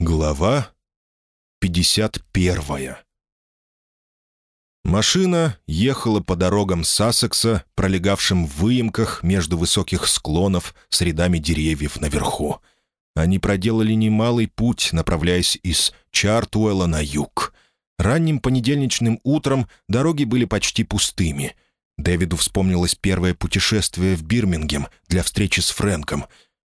Глава 51 Машина ехала по дорогам Сассекса, пролегавшим в выемках между высоких склонов с рядами деревьев наверху. Они проделали немалый путь, направляясь из Чартуэлла на юг. Ранним понедельничным утром дороги были почти пустыми. Дэвиду вспомнилось первое путешествие в Бирмингем для встречи с Фрэнком.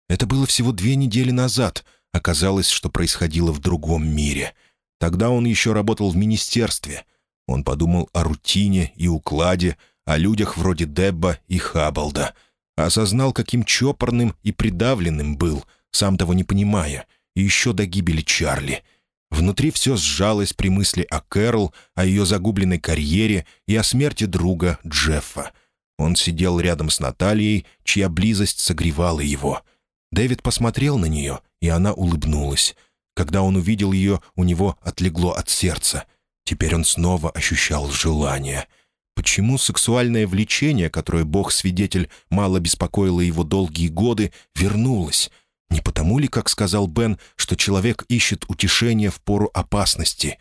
Это было всего две недели назад — Оказалось, что происходило в другом мире. Тогда он еще работал в министерстве. Он подумал о рутине и укладе, о людях вроде Дебба и Хаббалда. Осознал, каким чопорным и придавленным был, сам того не понимая, и еще до гибели Чарли. Внутри все сжалось при мысли о Кэрол, о ее загубленной карьере и о смерти друга Джеффа. Он сидел рядом с Натальей, чья близость согревала его. Дэвид посмотрел на нее и она улыбнулась. Когда он увидел ее, у него отлегло от сердца. Теперь он снова ощущал желание. Почему сексуальное влечение, которое Бог-свидетель мало беспокоило его долгие годы, вернулось? Не потому ли, как сказал Бен, что человек ищет утешение в пору опасности?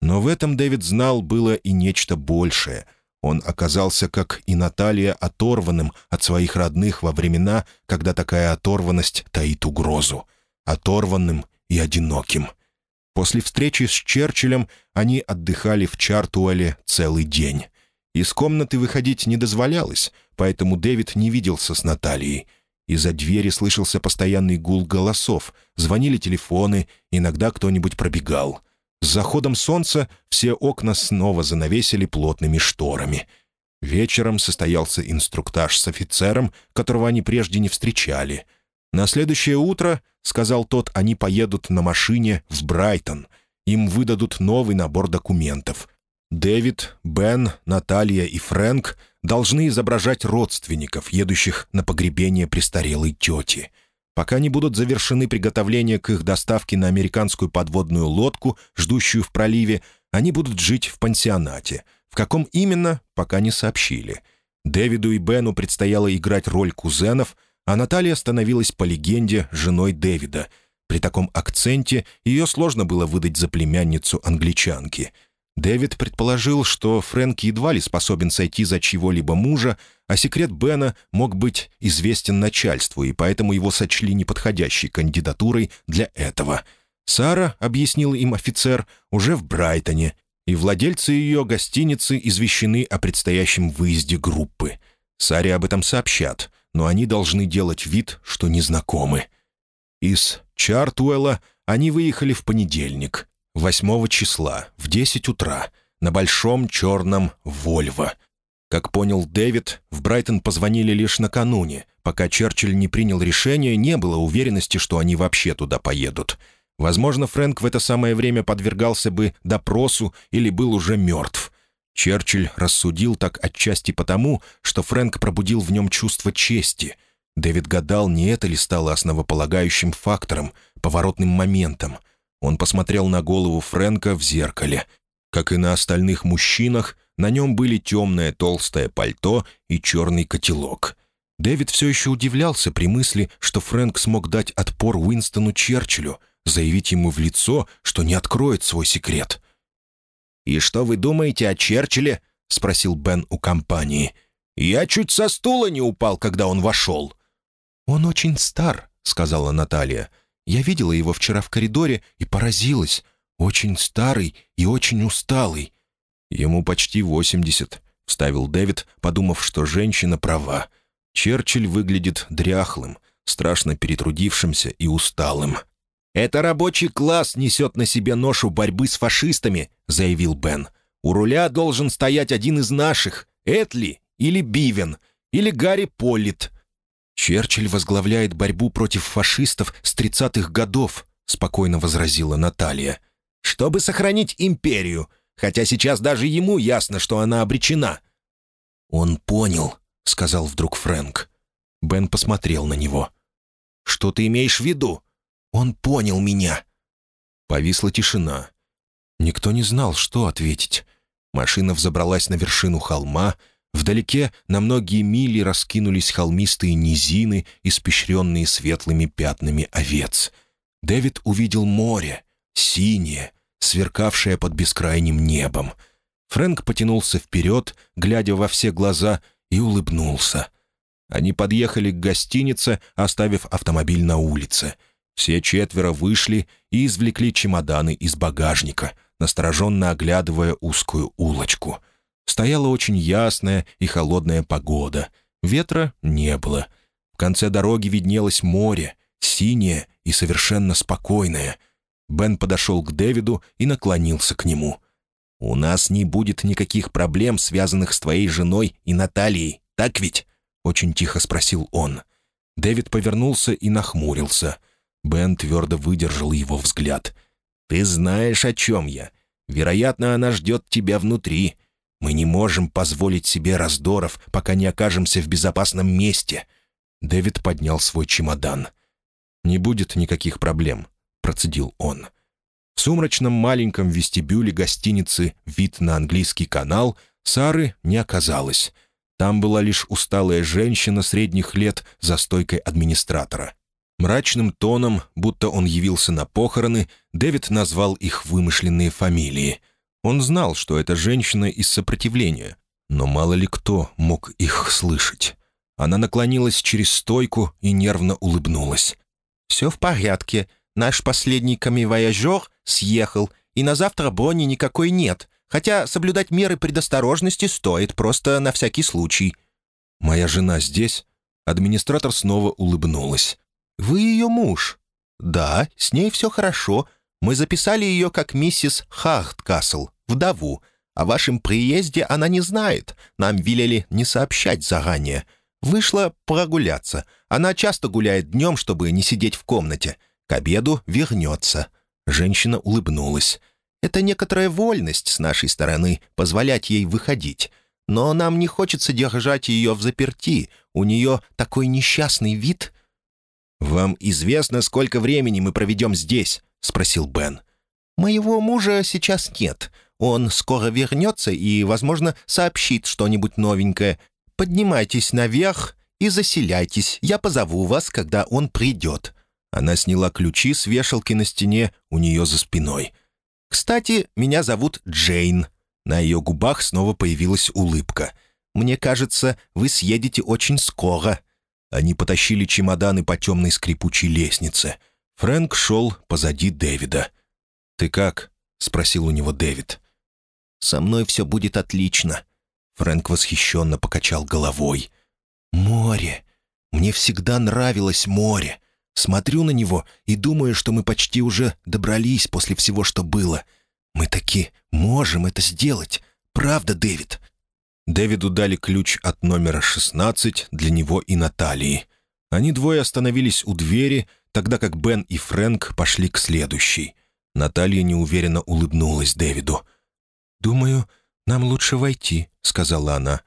Но в этом Дэвид знал было и нечто большее. Он оказался, как и Наталья, оторванным от своих родных во времена, когда такая оторванность таит угрозу оторванным и одиноким. После встречи с Черчиллем они отдыхали в Чартуэле целый день. Из комнаты выходить не дозволялось, поэтому Дэвид не виделся с Натальей. Из-за двери слышался постоянный гул голосов, звонили телефоны, иногда кто-нибудь пробегал. С заходом солнца все окна снова занавесили плотными шторами. Вечером состоялся инструктаж с офицером, которого они прежде не встречали — на следующее утро, — сказал тот, — они поедут на машине в Брайтон. Им выдадут новый набор документов. Дэвид, Бен, Наталья и Фрэнк должны изображать родственников, едущих на погребение престарелой тети. Пока не будут завершены приготовления к их доставке на американскую подводную лодку, ждущую в проливе, они будут жить в пансионате. В каком именно, пока не сообщили. Дэвиду и Бену предстояло играть роль кузенов — а Наталья становилась по легенде женой Дэвида. При таком акценте ее сложно было выдать за племянницу англичанки. Дэвид предположил, что Фрэнк едва ли способен сойти за чьего-либо мужа, а секрет Бена мог быть известен начальству, и поэтому его сочли неподходящей кандидатурой для этого. Сара, объяснил им офицер, уже в Брайтоне, и владельцы ее гостиницы извещены о предстоящем выезде группы. Саре об этом сообщат — но они должны делать вид, что незнакомы. Из Чартуэлла они выехали в понедельник, 8 числа, в 10 утра, на большом черном «Вольво». Как понял Дэвид, в Брайтон позвонили лишь накануне. Пока Черчилль не принял решение, не было уверенности, что они вообще туда поедут. Возможно, Фрэнк в это самое время подвергался бы допросу или был уже мертв. Черчилль рассудил так отчасти потому, что Фрэнк пробудил в нем чувство чести. Дэвид гадал, не это ли стало основополагающим фактором, поворотным моментом. Он посмотрел на голову Фрэнка в зеркале. Как и на остальных мужчинах, на нем были темное толстое пальто и черный котелок. Дэвид все еще удивлялся при мысли, что Фрэнк смог дать отпор Уинстону Черчиллю, заявить ему в лицо, что не откроет свой секрет — «И что вы думаете о Черчилле?» — спросил Бен у компании. «Я чуть со стула не упал, когда он вошел». «Он очень стар», — сказала Наталья. «Я видела его вчера в коридоре и поразилась. Очень старый и очень усталый». «Ему почти восемьдесят», — вставил Дэвид, подумав, что женщина права. Черчилль выглядит дряхлым, страшно перетрудившимся и усталым. «Это рабочий класс несет на себе ношу борьбы с фашистами», — заявил Бен. «У руля должен стоять один из наших, Этли или Бивен, или Гарри Поллит». «Черчилль возглавляет борьбу против фашистов с тридцатых годов», — спокойно возразила Наталья. «Чтобы сохранить империю, хотя сейчас даже ему ясно, что она обречена». «Он понял», — сказал вдруг Фрэнк. Бен посмотрел на него. «Что ты имеешь в виду?» Он понял меня». Повисла тишина. Никто не знал, что ответить. Машина взобралась на вершину холма. Вдалеке на многие мили раскинулись холмистые низины, испещренные светлыми пятнами овец. Дэвид увидел море, синее, сверкавшее под бескрайним небом. Фрэнк потянулся вперед, глядя во все глаза, и улыбнулся. Они подъехали к гостинице, оставив автомобиль на улице. Все четверо вышли и извлекли чемоданы из багажника, настороженно оглядывая узкую улочку. Стояла очень ясная и холодная погода. Ветра не было. В конце дороги виднелось море, синее и совершенно спокойное. Бен подошел к Дэвиду и наклонился к нему. «У нас не будет никаких проблем, связанных с твоей женой и Натальей, так ведь?» — очень тихо спросил он. Дэвид повернулся и нахмурился. Бен твердо выдержал его взгляд. «Ты знаешь, о чем я. Вероятно, она ждет тебя внутри. Мы не можем позволить себе раздоров, пока не окажемся в безопасном месте». Дэвид поднял свой чемодан. «Не будет никаких проблем», — процедил он. В сумрачном маленьком вестибюле гостиницы «Вид на английский канал» Сары не оказалось — там была лишь усталая женщина средних лет за стойкой администратора. Мрачным тоном, будто он явился на похороны, Дэвид назвал их вымышленные фамилии. Он знал, что это женщина из сопротивления, но мало ли кто мог их слышать. Она наклонилась через стойку и нервно улыбнулась. «Все в порядке. Наш последний камевояжер съехал, и на завтра брони никакой нет. Хотя соблюдать меры предосторожности стоит, просто на всякий случай». «Моя жена здесь?» Администратор снова улыбнулась. «Вы ее муж?» «Да, с ней все хорошо. Мы записали ее как миссис Харткасл, вдову. О вашем приезде она не знает. Нам велели не сообщать заранее. Вышла прогуляться. Она часто гуляет днем, чтобы не сидеть в комнате. К обеду вернется». Женщина улыбнулась. Это некоторая вольность с нашей стороны позволять ей выходить. Но нам не хочется держать ее в заперти. У нее такой несчастный вид». «Вам известно, сколько времени мы проведем здесь?» — спросил Бен. «Моего мужа сейчас нет. Он скоро вернется и, возможно, сообщит что-нибудь новенькое. Поднимайтесь наверх и заселяйтесь. Я позову вас, когда он придет». Она сняла ключи с вешалки на стене у нее за спиной. «Кстати, меня зовут Джейн». На ее губах снова появилась улыбка. «Мне кажется, вы съедете очень скоро». Они потащили чемоданы по темной скрипучей лестнице. Фрэнк шел позади Дэвида. «Ты как?» — спросил у него Дэвид. «Со мной все будет отлично». Фрэнк восхищенно покачал головой. «Море! Мне всегда нравилось море. Смотрю на него и думаю, что мы почти уже добрались после всего, что было. Мы таки можем это сделать. Правда, Дэвид?» Дэвиду дали ключ от номера 16 для него и Натальи. Они двое остановились у двери, тогда как Бен и Фрэнк пошли к следующей. Наталья неуверенно улыбнулась Дэвиду. «Думаю, нам лучше войти», — сказала она.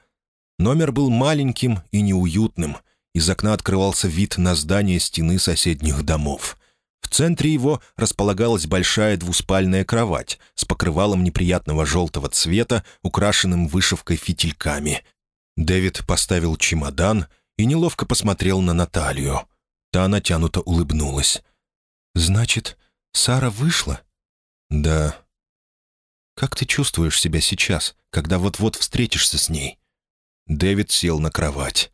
Номер был маленьким и неуютным — из окна открывался вид на здание стены соседних домов. В центре его располагалась большая двуспальная кровать с покрывалом неприятного желтого цвета, украшенным вышивкой фитильками. Дэвид поставил чемодан и неловко посмотрел на Наталью. Та натянуто улыбнулась. «Значит, Сара вышла?» «Да». «Как ты чувствуешь себя сейчас, когда вот-вот встретишься с ней?» Дэвид сел на кровать.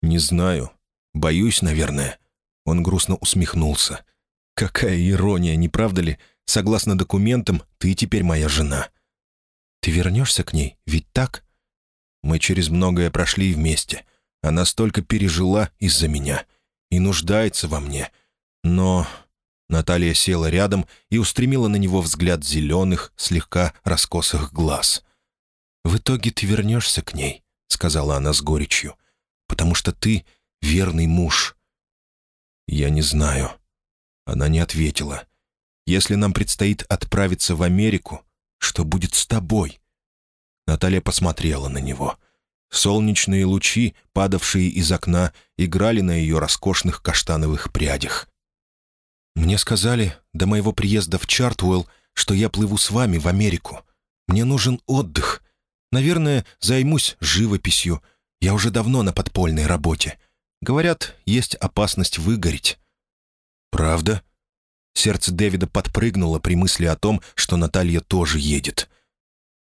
«Не знаю. Боюсь, наверное». Он грустно усмехнулся. «Какая ирония, не правда ли? Согласно документам, ты теперь моя жена». «Ты вернешься к ней, ведь так?» «Мы через многое прошли вместе. Она столько пережила из-за меня и нуждается во мне. Но...» Наталья села рядом и устремила на него взгляд зеленых, слегка раскосых глаз. «В итоге ты вернешься к ней», — сказала она с горечью потому что ты верный муж». «Я не знаю». Она не ответила. «Если нам предстоит отправиться в Америку, что будет с тобой?» Наталья посмотрела на него. Солнечные лучи, падавшие из окна, играли на ее роскошных каштановых прядях. «Мне сказали до моего приезда в Чартуэлл, что я плыву с вами в Америку. Мне нужен отдых. Наверное, займусь живописью, я уже давно на подпольной работе. Говорят, есть опасность выгореть». «Правда?» Сердце Дэвида подпрыгнуло при мысли о том, что Наталья тоже едет.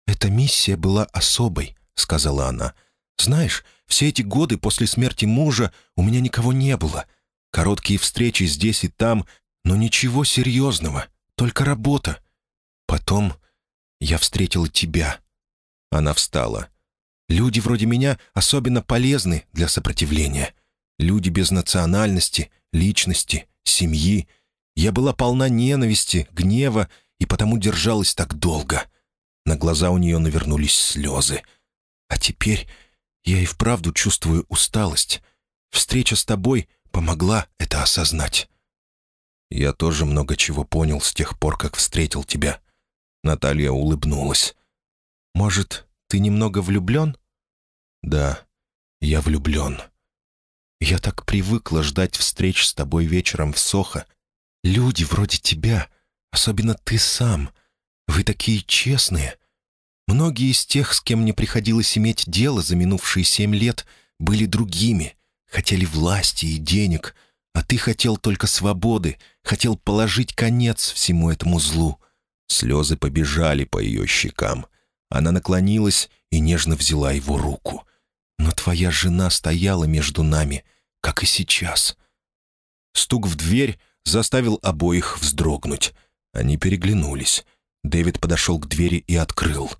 «Эта миссия была особой», — сказала она. «Знаешь, все эти годы после смерти мужа у меня никого не было. Короткие встречи здесь и там, но ничего серьезного, только работа. Потом я встретила тебя». Она встала. «Люди вроде меня особенно полезны для сопротивления. Люди без национальности, личности, семьи. Я была полна ненависти, гнева и потому держалась так долго». На глаза у нее навернулись слезы. «А теперь я и вправду чувствую усталость. Встреча с тобой помогла это осознать». «Я тоже много чего понял с тех пор, как встретил тебя». Наталья улыбнулась. «Может, ты немного влюблен?» «Да, я влюблен. Я так привыкла ждать встреч с тобой вечером в Сохо. Люди вроде тебя, особенно ты сам, вы такие честные. Многие из тех, с кем мне приходилось иметь дело за минувшие семь лет, были другими, хотели власти и денег, а ты хотел только свободы, хотел положить конец всему этому злу». Слезы побежали по ее щекам. Она наклонилась и нежно взяла его руку. «Но твоя жена стояла между нами, как и сейчас». Стук в дверь заставил обоих вздрогнуть. Они переглянулись. Дэвид подошел к двери и открыл.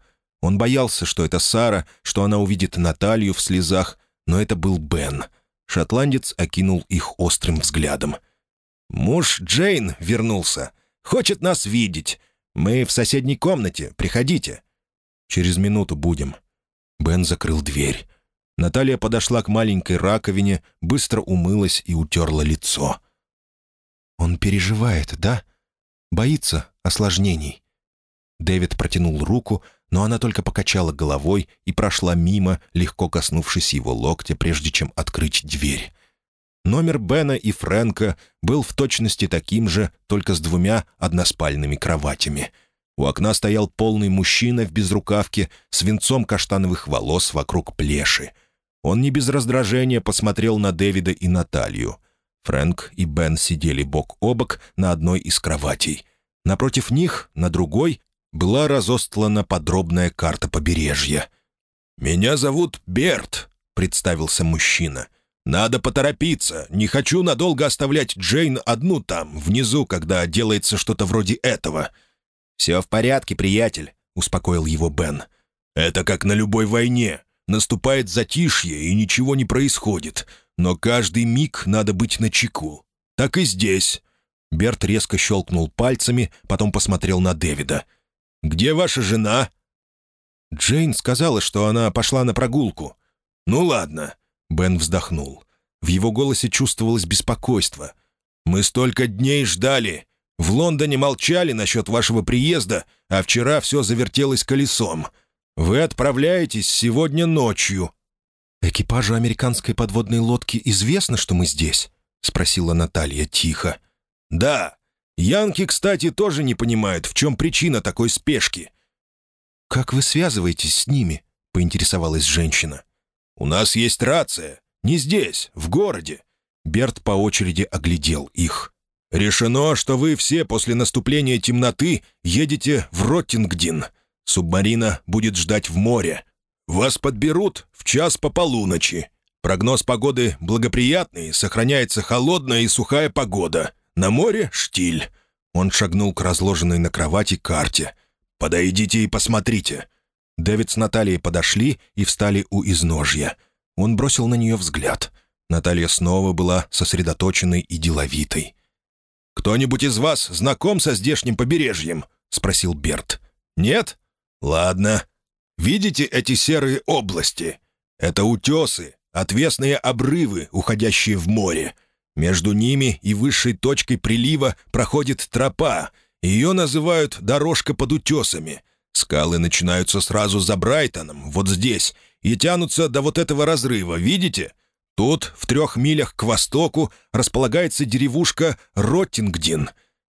Он боялся, что это Сара, что она увидит Наталью в слезах, но это был Бен. Шотландец окинул их острым взглядом. «Муж Джейн вернулся. Хочет нас видеть. Мы в соседней комнате. Приходите». «Через минуту будем». Бен закрыл дверь. Наталья подошла к маленькой раковине, быстро умылась и утерла лицо. «Он переживает, да? Боится осложнений?» Дэвид протянул руку, но она только покачала головой и прошла мимо, легко коснувшись его локтя, прежде чем открыть дверь. Номер Бена и Фрэнка был в точности таким же, только с двумя односпальными кроватями. У окна стоял полный мужчина в безрукавке с венцом каштановых волос вокруг плеши. Он не без раздражения посмотрел на Дэвида и Наталью. Фрэнк и Бен сидели бок о бок на одной из кроватей. Напротив них, на другой, была разостлана подробная карта побережья. «Меня зовут Берт», — представился мужчина. «Надо поторопиться. Не хочу надолго оставлять Джейн одну там, внизу, когда делается что-то вроде этого». «Все в порядке, приятель», — успокоил его Бен. «Это как на любой войне. Наступает затишье, и ничего не происходит. Но каждый миг надо быть начеку. Так и здесь». Берт резко щелкнул пальцами, потом посмотрел на Дэвида. «Где ваша жена?» Джейн сказала, что она пошла на прогулку. «Ну ладно», — Бен вздохнул. В его голосе чувствовалось беспокойство. «Мы столько дней ждали. В Лондоне молчали насчет вашего приезда, а вчера все завертелось колесом. Вы отправляетесь сегодня ночью». «Экипажу американской подводной лодки известно, что мы здесь?» — спросила Наталья тихо. «Да. Янки, кстати, тоже не понимают, в чем причина такой спешки». «Как вы связываетесь с ними?» — поинтересовалась женщина. «У нас есть рация. Не здесь, в городе». Берт по очереди оглядел их. «Решено, что вы все после наступления темноты едете в Роттингдин. Субмарина будет ждать в море. Вас подберут в час по полуночи. Прогноз погоды благоприятный, сохраняется холодная и сухая погода. На море — штиль». Он шагнул к разложенной на кровати карте. «Подойдите и посмотрите». Дэвид с Натальей подошли и встали у изножья. Он бросил на нее взгляд. Наталья снова была сосредоточенной и деловитой. «Кто-нибудь из вас знаком со здешним побережьем?» — спросил Берт. «Нет? Ладно. Видите эти серые области? Это утесы, отвесные обрывы, уходящие в море. Между ними и высшей точкой прилива проходит тропа. Ее называют «дорожка под утесами». Скалы начинаются сразу за Брайтоном, вот здесь, и тянутся до вот этого разрыва, видите? Тут, в трех милях к востоку, располагается деревушка Роттингдин.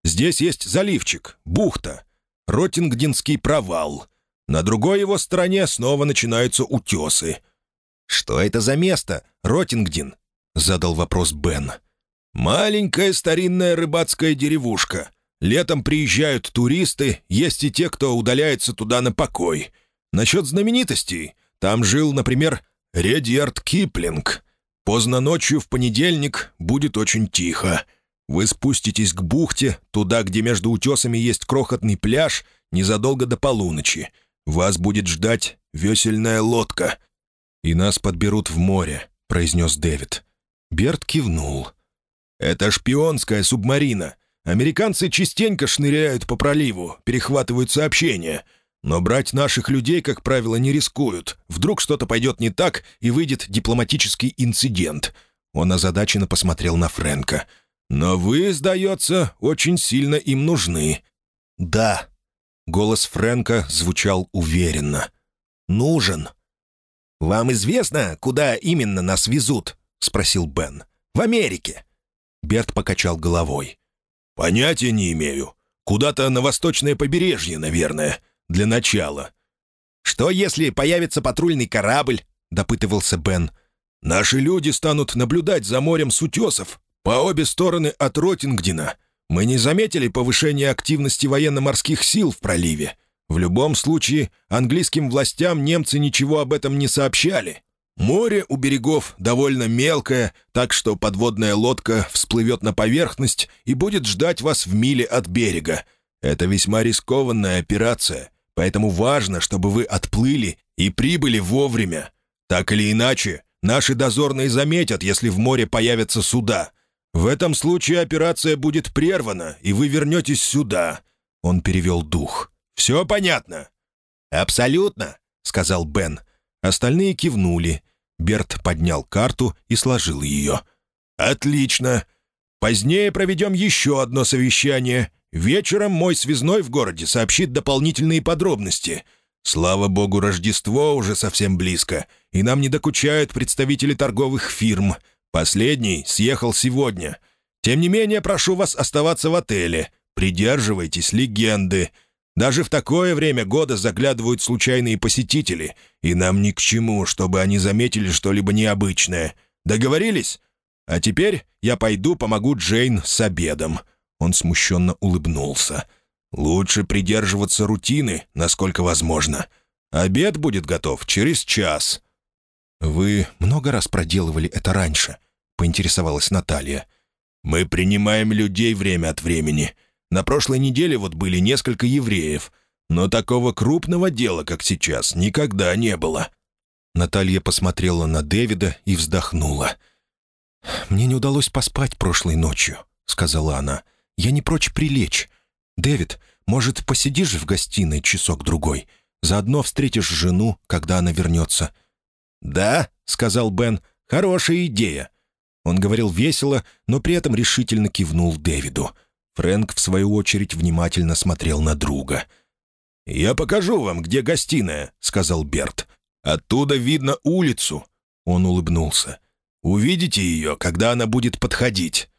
Здесь есть заливчик, бухта. Роттингдинский провал. На другой его стороне снова начинаются утесы. «Что это за место, Роттингдин?» — задал вопрос Бен. «Маленькая старинная рыбацкая деревушка. Летом приезжают туристы, есть и те, кто удаляется туда на покой. Насчет знаменитостей. Там жил, например, Редьярд Киплинг. Поздно ночью в понедельник будет очень тихо. Вы спуститесь к бухте, туда, где между утесами есть крохотный пляж, незадолго до полуночи. Вас будет ждать весельная лодка. «И нас подберут в море», — произнес Дэвид. Берт кивнул. «Это шпионская субмарина. Американцы частенько шныряют по проливу, перехватывают сообщения. Но брать наших людей, как правило, не рискуют. Вдруг что-то пойдет не так, и выйдет дипломатический инцидент». Он озадаченно посмотрел на Фрэнка. «Но вы, сдается, очень сильно им нужны». «Да». Голос Фрэнка звучал уверенно. «Нужен». «Вам известно, куда именно нас везут?» — спросил Бен. «В Америке». Берт покачал головой. «Понятия не имею. Куда-то на восточное побережье, наверное. Для начала». «Что, если появится патрульный корабль?» — допытывался Бен. «Наши люди станут наблюдать за морем с утесов по обе стороны от Ротингдена. Мы не заметили повышения активности военно-морских сил в проливе. В любом случае, английским властям немцы ничего об этом не сообщали. Море у берегов довольно мелкое, так что подводная лодка всплывет на поверхность и будет ждать вас в миле от берега. Это весьма рискованная операция, поэтому важно, чтобы вы отплыли и прибыли вовремя. Так или иначе, наши дозорные заметят, если в море появятся суда. В этом случае операция будет прервана, и вы вернетесь сюда». Он перевел дух. «Все понятно?» «Абсолютно», — сказал Бен. Остальные кивнули. Берт поднял карту и сложил ее. «Отлично. Позднее проведем еще одно совещание. Вечером мой связной в городе сообщит дополнительные подробности. Слава богу, Рождество уже совсем близко, и нам не докучают представители торговых фирм. Последний съехал сегодня. Тем не менее, прошу вас оставаться в отеле. Придерживайтесь легенды». Даже в такое время года заглядывают случайные посетители, и нам ни к чему, чтобы они заметили что-либо необычное. Договорились? А теперь я пойду помогу Джейн с обедом». Он смущенно улыбнулся. «Лучше придерживаться рутины, насколько возможно. Обед будет готов через час». «Вы много раз проделывали это раньше?» — поинтересовалась Наталья. «Мы принимаем людей время от времени. На прошлой неделе вот были несколько евреев, но такого крупного дела, как сейчас, никогда не было». Наталья посмотрела на Дэвида и вздохнула. «Мне не удалось поспать прошлой ночью», — сказала она. «Я не прочь прилечь. Дэвид, может, посидишь в гостиной часок-другой? Заодно встретишь жену, когда она вернется». «Да», — сказал Бен, — «хорошая идея». Он говорил весело, но при этом решительно кивнул Дэвиду — Фрэнк, в свою очередь, внимательно смотрел на друга. «Я покажу вам, где гостиная», — сказал Берт. «Оттуда видно улицу». Он улыбнулся. «Увидите ее, когда она будет подходить».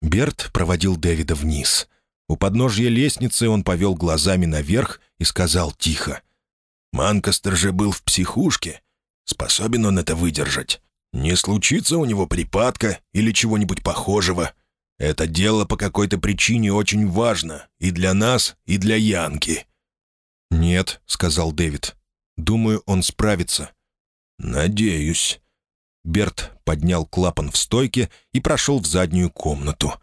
Берт проводил Дэвида вниз. У подножья лестницы он повел глазами наверх и сказал тихо. «Манкастер же был в психушке. Способен он это выдержать? Не случится у него припадка или чего-нибудь похожего?» Это дело по какой-то причине очень важно и для нас, и для Янки». «Нет», — сказал Дэвид. «Думаю, он справится». «Надеюсь». Берт поднял клапан в стойке и прошел в заднюю комнату.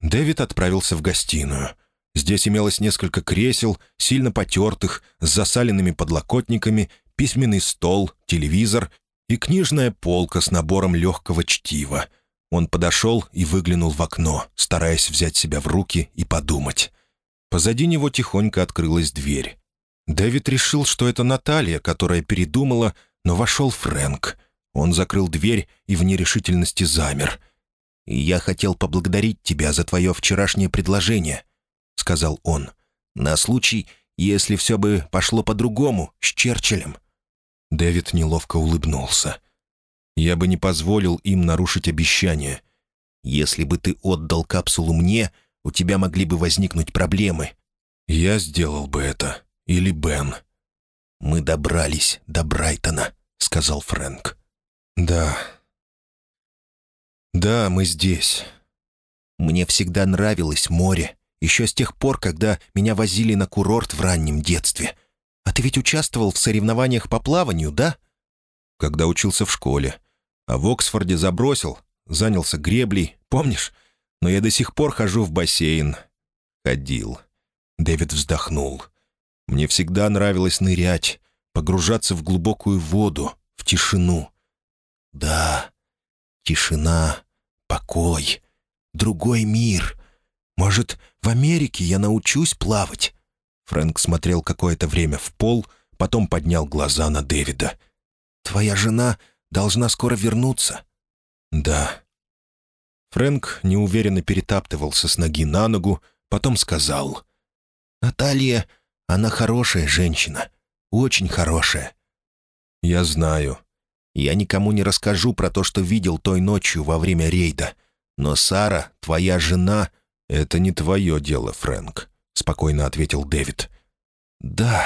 Дэвид отправился в гостиную. Здесь имелось несколько кресел, сильно потертых, с засаленными подлокотниками, письменный стол, телевизор и книжная полка с набором легкого чтива — он подошел и выглянул в окно, стараясь взять себя в руки и подумать. Позади него тихонько открылась дверь. Дэвид решил, что это Наталья, которая передумала, но вошел Фрэнк. Он закрыл дверь и в нерешительности замер. «Я хотел поблагодарить тебя за твое вчерашнее предложение», — сказал он. «На случай, если все бы пошло по-другому, с Черчиллем». Дэвид неловко улыбнулся. Я бы не позволил им нарушить обещание. Если бы ты отдал капсулу мне, у тебя могли бы возникнуть проблемы. Я сделал бы это. Или Бен. «Мы добрались до Брайтона», — сказал Фрэнк. «Да. Да, мы здесь». «Мне всегда нравилось море Еще с тех пор, когда меня возили на курорт в раннем детстве. А ты ведь участвовал в соревнованиях по плаванию, да?» «Когда учился в школе. А в Оксфорде забросил, занялся греблей, помнишь? Но я до сих пор хожу в бассейн. Ходил». Дэвид вздохнул. «Мне всегда нравилось нырять, погружаться в глубокую воду, в тишину». «Да, тишина, покой, другой мир. Может, в Америке я научусь плавать?» Фрэнк смотрел какое-то время в пол, потом поднял глаза на Дэвида. «Твоя жена должна скоро вернуться». «Да». Фрэнк неуверенно перетаптывался с ноги на ногу, потом сказал. «Наталья, она хорошая женщина, очень хорошая». «Я знаю. Я никому не расскажу про то, что видел той ночью во время рейда. Но Сара, твоя жена, «Это не твое дело, Фрэнк», — спокойно ответил Дэвид. «Да».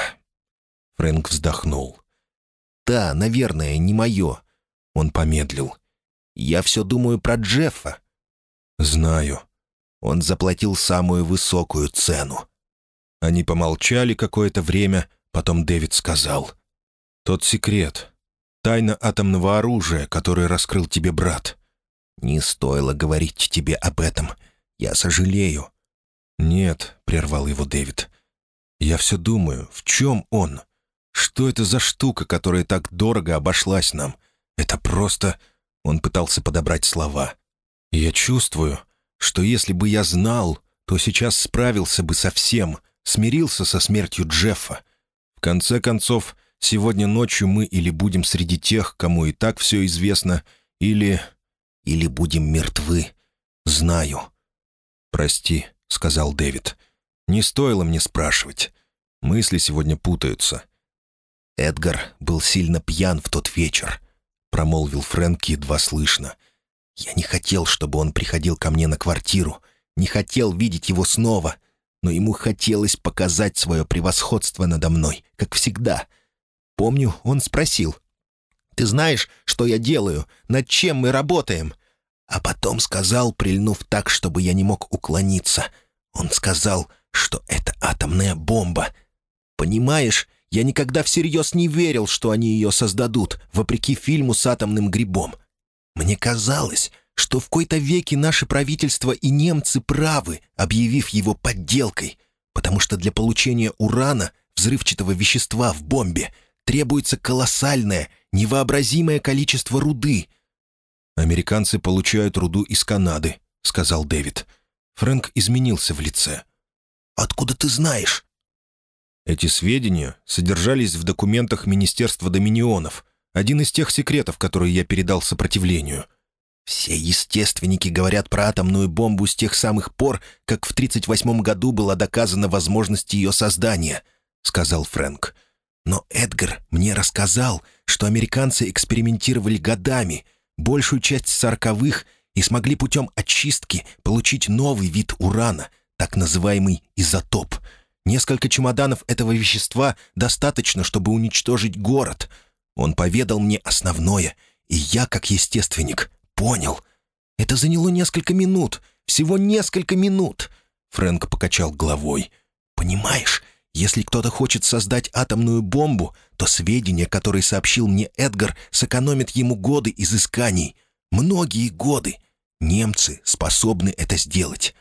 Фрэнк вздохнул. «Да, наверное, не мое». Он помедлил. «Я все думаю про Джеффа». «Знаю». Он заплатил самую высокую цену. Они помолчали какое-то время, потом Дэвид сказал. «Тот секрет. Тайна атомного оружия, который раскрыл тебе брат». «Не стоило говорить тебе об этом. Я сожалею». «Нет», — прервал его Дэвид. «Я все думаю, в чем он? Что это за штука, которая так дорого обошлась нам? Это просто...» Он пытался подобрать слова. «Я чувствую, что если бы я знал, то сейчас справился бы со всем, смирился со смертью Джеффа. В конце концов, сегодня ночью мы или будем среди тех, кому и так все известно, или... или будем мертвы. Знаю. «Прости», — сказал Дэвид. «Не стоило мне спрашивать. Мысли сегодня путаются». «Эдгар был сильно пьян в тот вечер», — промолвил Фрэнк едва слышно. «Я не хотел, чтобы он приходил ко мне на квартиру, не хотел видеть его снова, но ему хотелось показать свое превосходство надо мной, как всегда. Помню, он спросил, «Ты знаешь, что я делаю? Над чем мы работаем?» А потом сказал, прильнув так, чтобы я не мог уклониться. Он сказал, что это атомная бомба. Понимаешь, я никогда всерьез не верил, что они ее создадут, вопреки фильму с атомным грибом. Мне казалось, что в кои-то веке наше правительство и немцы правы, объявив его подделкой, потому что для получения урана, взрывчатого вещества в бомбе, требуется колоссальное, невообразимое количество руды — «Американцы получают руду из Канады», — сказал Дэвид. Фрэнк изменился в лице. «Откуда ты знаешь?» Эти сведения содержались в документах Министерства Доминионов, один из тех секретов, которые я передал сопротивлению. «Все естественники говорят про атомную бомбу с тех самых пор, как в 1938 году была доказана возможность ее создания», — сказал Фрэнк. «Но Эдгар мне рассказал, что американцы экспериментировали годами — большую часть сороковых и смогли путем очистки получить новый вид урана, так называемый изотоп. Несколько чемоданов этого вещества достаточно, чтобы уничтожить город. Он поведал мне основное, и я, как естественник, понял. Это заняло несколько минут, всего несколько минут. Фрэнк покачал головой. «Понимаешь, если кто-то хочет создать атомную бомбу, то сведения, которые сообщил мне Эдгар, сэкономят ему годы изысканий. Многие годы. Немцы способны это сделать.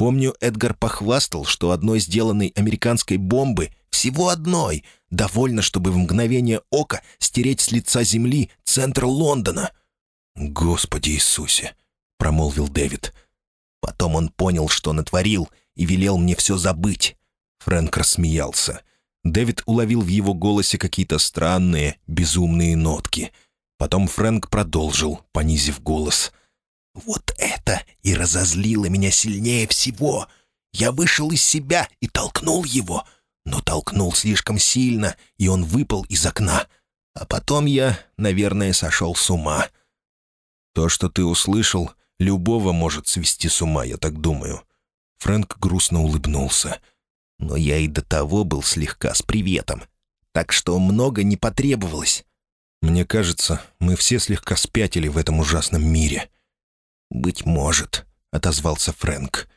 Помню, Эдгар похвастал, что одной сделанной американской бомбы, всего одной, довольно, чтобы в мгновение ока стереть с лица земли центр Лондона. «Господи Иисусе!» — промолвил Дэвид. Потом он понял, что натворил, и велел мне все забыть. Фрэнк рассмеялся. Дэвид уловил в его голосе какие-то странные, безумные нотки. Потом Фрэнк продолжил, понизив голос. «Вот это и разозлило меня сильнее всего. Я вышел из себя и толкнул его, но толкнул слишком сильно, и он выпал из окна. А потом я, наверное, сошел с ума». «То, что ты услышал, любого может свести с ума, я так думаю». Фрэнк грустно улыбнулся но я и до того был слегка с приветом, так что много не потребовалось. Мне кажется, мы все слегка спятили в этом ужасном мире. «Быть может», — отозвался Фрэнк.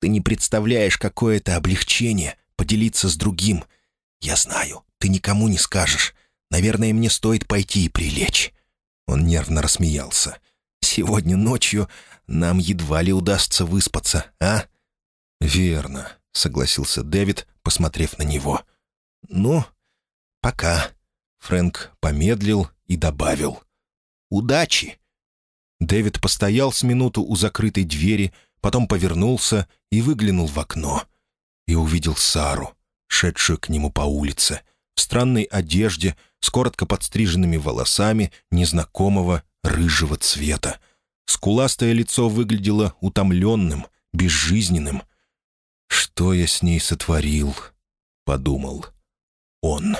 Ты не представляешь, какое это облегчение поделиться с другим. Я знаю, ты никому не скажешь. Наверное, мне стоит пойти и прилечь». Он нервно рассмеялся. «Сегодня ночью нам едва ли удастся выспаться, а?» «Верно», — согласился Дэвид, посмотрев на него. «Ну, пока». Фрэнк помедлил и добавил. «Удачи!» Дэвид постоял с минуту у закрытой двери, потом повернулся и выглянул в окно. И увидел Сару, шедшую к нему по улице, в странной одежде, с коротко подстриженными волосами незнакомого рыжего цвета. Скуластое лицо выглядело утомленным, безжизненным. «Что я с ней сотворил?» — подумал он.